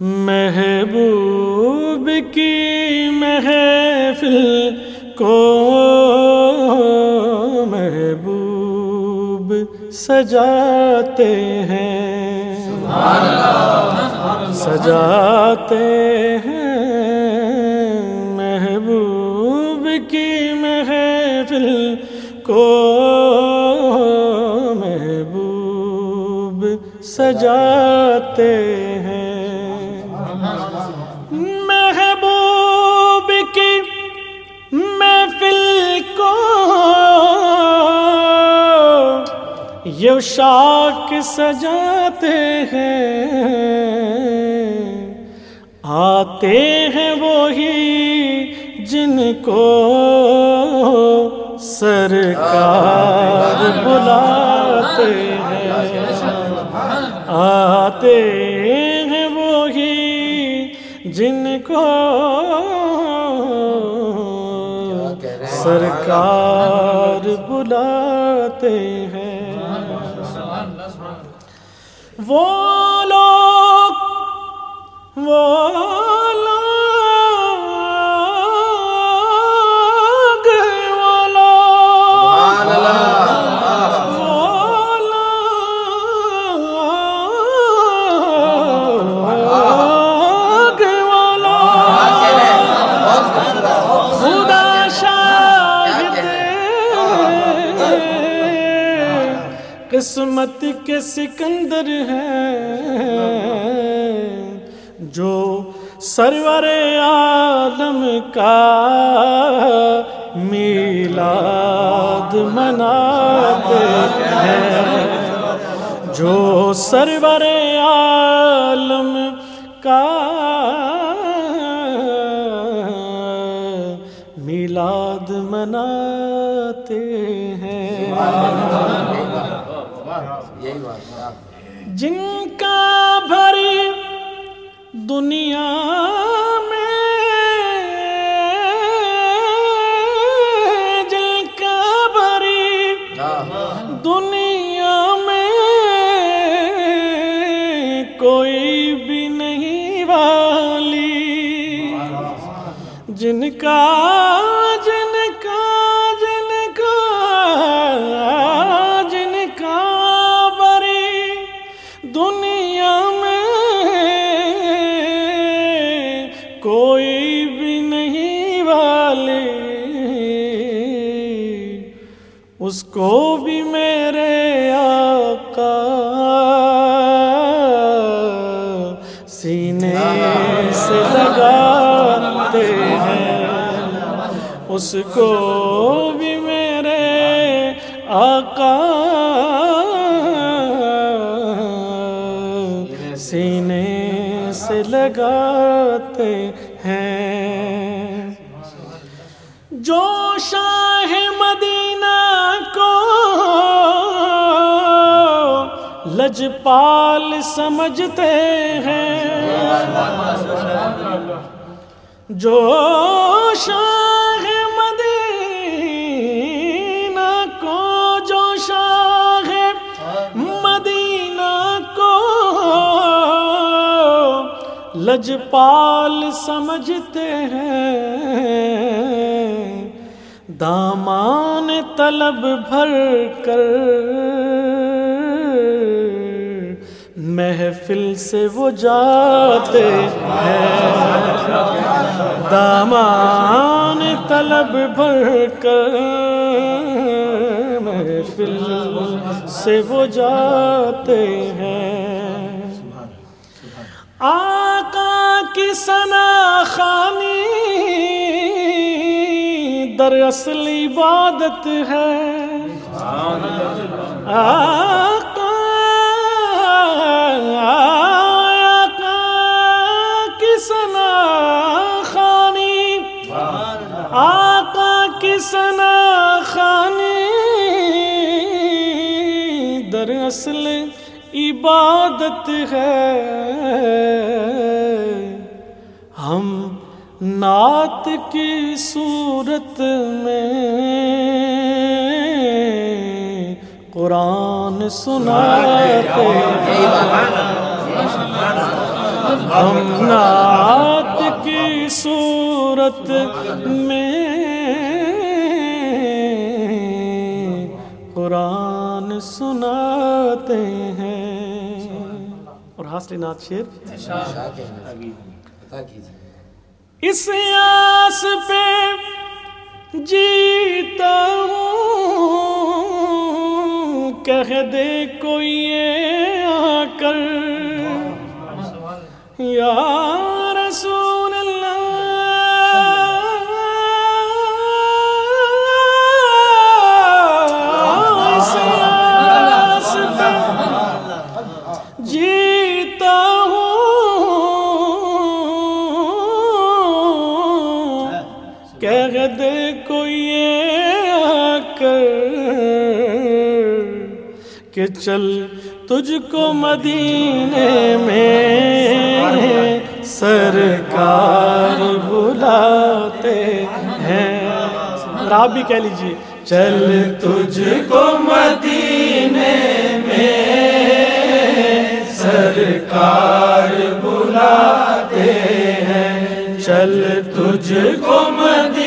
محبوب کی محفل کو محبوب سجاتے ہیں۔ سجاتے ہیں۔ محبوب کی محفل کو سجاتے ہیں۔ محبوب کی محفل کو یہ شاک سجاتے ہیں۔ آتے ہیں وہی جن کو سرکار بلاتے ہیں۔ آتے ہیں وہی جن کو سرکار بلاتے ہیں۔ وہ لوگ وہ کے سکندر ہیں، جو سرور عالم کا میلاد مناتے ہیں۔ جو سرور عالم کا میلاد مناتے ہیں۔ جن کا بھری دنیا میں جن کا بھری دنیا میں کوئی بھی نہیں والی۔ جن کا اس کو بھی میرے آقا سینے سے لگاتے ہیں اس کو بھی میرے آقا سینے سے لگاتے ہیں جو شاہ مدینہ کو لجپال سمجھتے ہیں۔ جو شاہ مدینہ کو، جو شاہ مدینہ کو لجپال سمجھتے ہیں۔ دامان طلب بھر کر۔ محفل سے وہ جاتے ہیں۔ دامان طلب بھر کر۔ محفل سے وہ جاتے ہیں۔ آقا کی سنا خانی در اصل عبادت ہے۔ آقا آقا کی سنا خانی۔ آقا کی سنا خانی۔ در اصل عبادت ہے۔ ہم نعت کی صورت میں قرآن سناتے ہم نعت کی صورت میں قرآن سناتے ہیں اور حاصل نعت شیر اس آس پہ جیتا ہوں۔ کہہ دے کوئی آ کر۔ یا کہہ کوئی آ کر کہ چل تجھ کو مدینے میں سرکار بلاتے ہیں۔ اور آپ بھی کہہ لیجیے۔ چل تجھ کو مدینے میں سرکار بلاتے ہیں۔ چل تجھ کو مدینے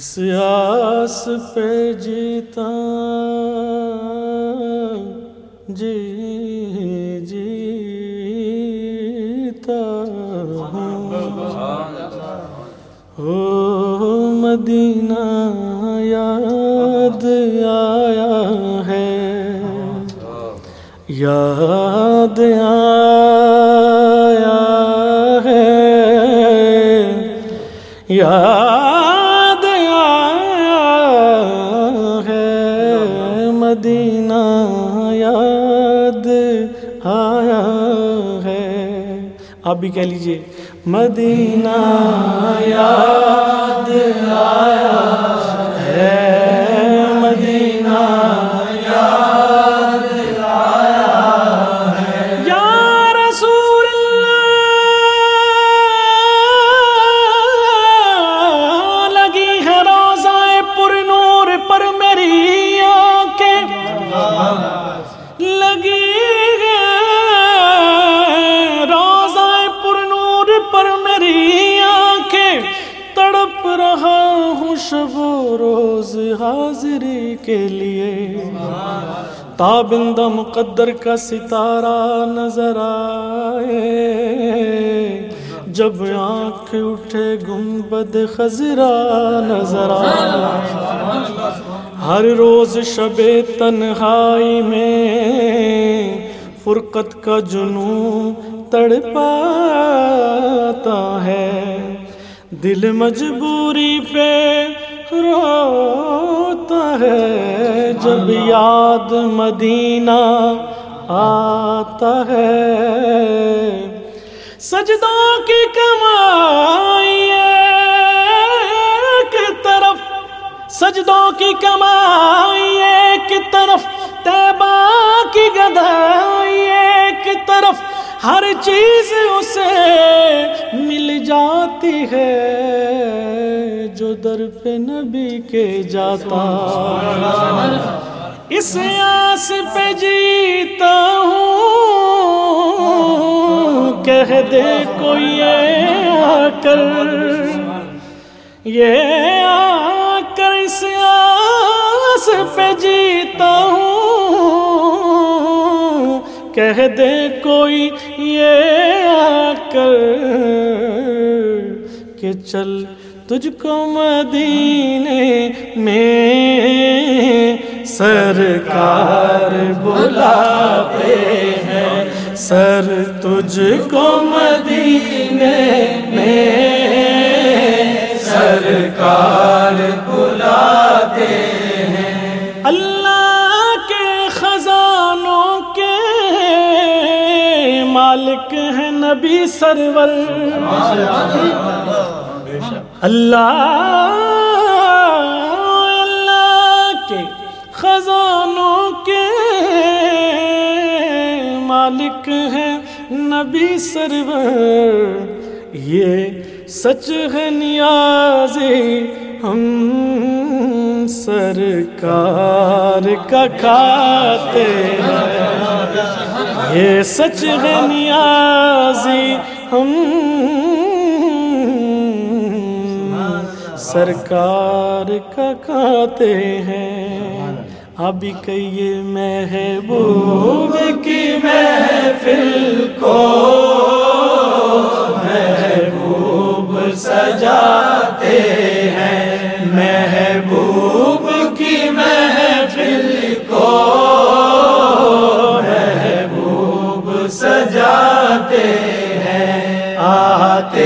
اس آس پہ جیتا جی جیتا ہو مدینہ یاد آیا ہے۔ یاد آیا ہے۔ یاد آپ بھی کہہ لیجیے مدینہ یاد آیا ہے۔ روز حاضری کے لیے۔ تابندہ مقدر کا ستارہ نظر آئے۔ جب آنکھ اٹھے، گنبد خزرا نظر آئے۔ ہر روز شب تنہائی میں فرقت کا جنوں تڑپاتا ہے۔ دل مجبوری پہ روتا ہے جب یاد مدینہ آتا ہے۔ سجدوں کی کمائی ایک طرف سجدوں کی کمائی ایک طرف تیبہ کی گدائی ایک طرف ہر چیز اسے مل جاتی ہے جو در پہ نبی کے جاتا اس آس پہ جیتا ہوں، کہہ دے کوئی یہ آ کر۔ یہ آ کر اس آس پہ جیتا ہوں، کہہ دے کوئی یہ آ کر کہ چل تجھ کو مدینے میں سرکار بلاتے ہیں۔ سر تجھ کو مدینے میں سرکار بلاتے ہیں مالک مالک ہیں نبی سرور۔ اللہ اللہ کے خزانوں کے مالک ہیں نبی سرور۔ یہ سچ ہے نیازی ہم سرکار کا کھاتے ہیں یہ سچ ہے نیازی، ہم سرکار کا کھاتے ہیں۔ ابھی کہیے محبوب کی محفل کو محبوب سجاتے ہیں۔ محبوب چاہتے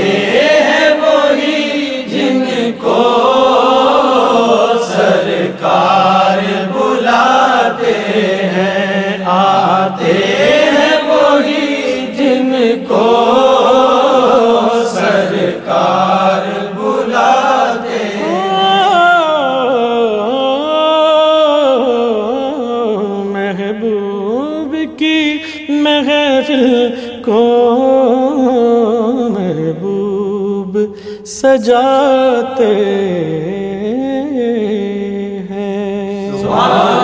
سجاتے ہیں۔